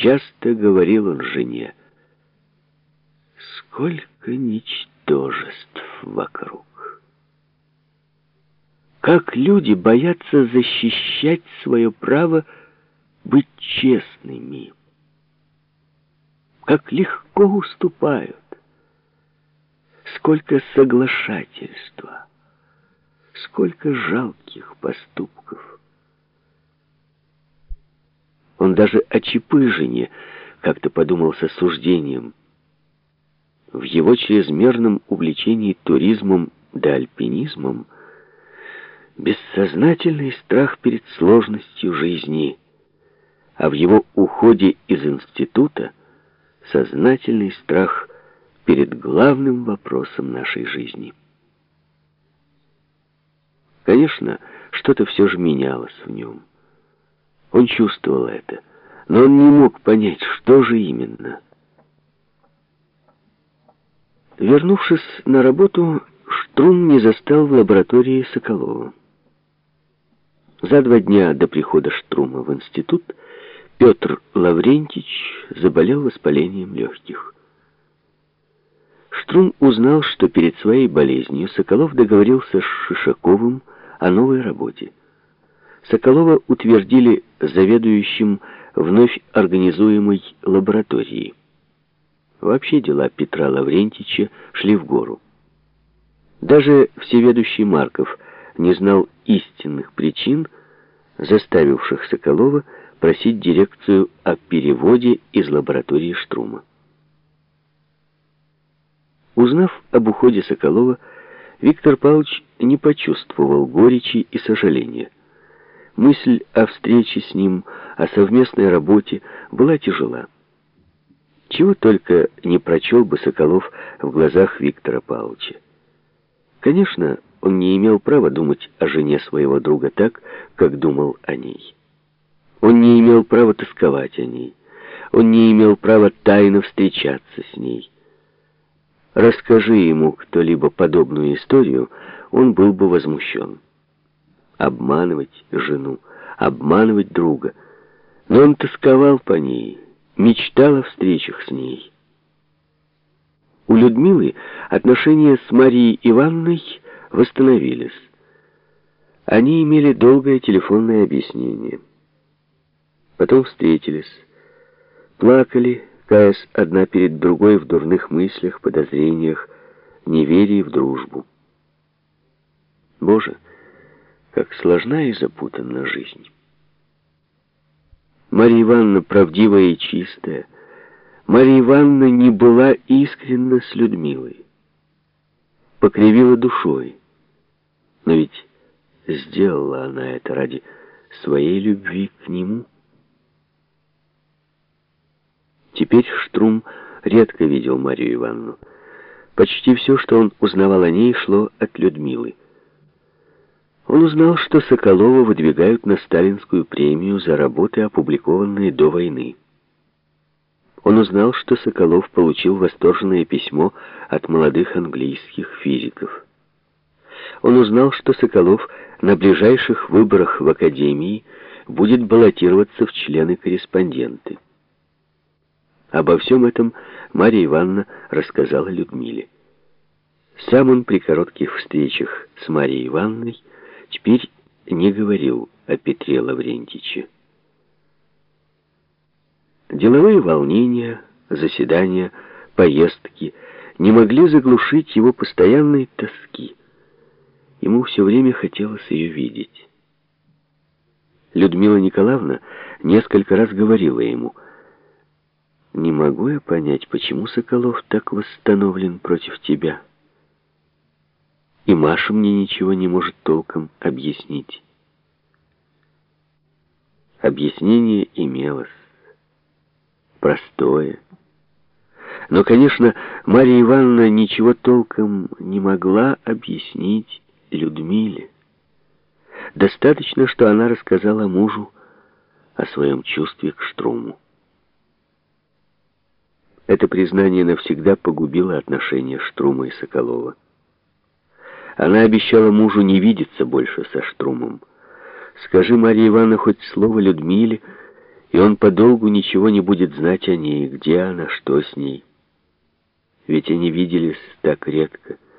часто говорил он жене, сколько ничтожеств вокруг. Как люди боятся защищать свое право быть честными. Как легко уступают. Сколько соглашательства. Сколько жалких поступков. Он даже о Чапыжине как-то подумал с осуждением. В его чрезмерном увлечении туризмом да альпинизмом – бессознательный страх перед сложностью жизни, а в его уходе из института сознательный страх перед главным вопросом нашей жизни. Конечно, что-то все же менялось в нем. Он чувствовал это, но он не мог понять, что же именно. Вернувшись на работу, Штрум не застал в лаборатории Соколова. За два дня до прихода Штрума в институт Петр Лаврентич заболел воспалением легких. Штрум узнал, что перед своей болезнью Соколов договорился с Шишаковым о новой работе. Соколова утвердили заведующим вновь организуемой лаборатории. Вообще дела Петра Лаврентича шли в гору. Даже всеведущий Марков – не знал истинных причин, заставивших Соколова просить дирекцию о переводе из лаборатории Штрума. Узнав об уходе Соколова, Виктор Павлович не почувствовал горечи и сожаления. Мысль о встрече с ним, о совместной работе была тяжела. Чего только не прочел бы Соколов в глазах Виктора Павловича. Конечно, он не имел права думать о жене своего друга так, как думал о ней. Он не имел права тосковать о ней. Он не имел права тайно встречаться с ней. Расскажи ему кто-либо подобную историю, он был бы возмущен. Обманывать жену, обманывать друга. Но он тосковал по ней, мечтал о встречах с ней. У Людмилы отношения с Марией Ивановной восстановились. Они имели долгое телефонное объяснение. Потом встретились, плакали, каясь одна перед другой в дурных мыслях, подозрениях, неверии в дружбу. Как сложна и запутанна жизнь. Марья Ивановна правдивая и чистая. Марья Ивановна не была искренна с Людмилой. Покривила душой. Но ведь сделала она это ради своей любви к нему. Теперь Штрум редко видел Марию Ивановну. Почти все, что он узнавал о ней, шло от Людмилы. Он узнал, что Соколова выдвигают на сталинскую премию за работы, опубликованные до войны. Он узнал, что Соколов получил восторженное письмо от молодых английских физиков он узнал, что Соколов на ближайших выборах в Академии будет баллотироваться в члены-корреспонденты. Обо всем этом Марья Ивановна рассказала Людмиле. Сам он при коротких встречах с Марьей Ивановной теперь не говорил о Петре Лаврентиче. Деловые волнения, заседания, поездки не могли заглушить его постоянной тоски. Ему все время хотелось ее видеть. Людмила Николаевна несколько раз говорила ему, «Не могу я понять, почему Соколов так восстановлен против тебя. И Маша мне ничего не может толком объяснить». Объяснение имелось. Простое. Но, конечно, Марья Ивановна ничего толком не могла объяснить Людмиле. Достаточно, что она рассказала мужу о своем чувстве к Штруму. Это признание навсегда погубило отношения Штрума и Соколова. Она обещала мужу не видеться больше со Штрумом. Скажи, Марья Ивановна, хоть слово Людмиле, и он подолгу ничего не будет знать о ней, где она, что с ней. Ведь они виделись так редко.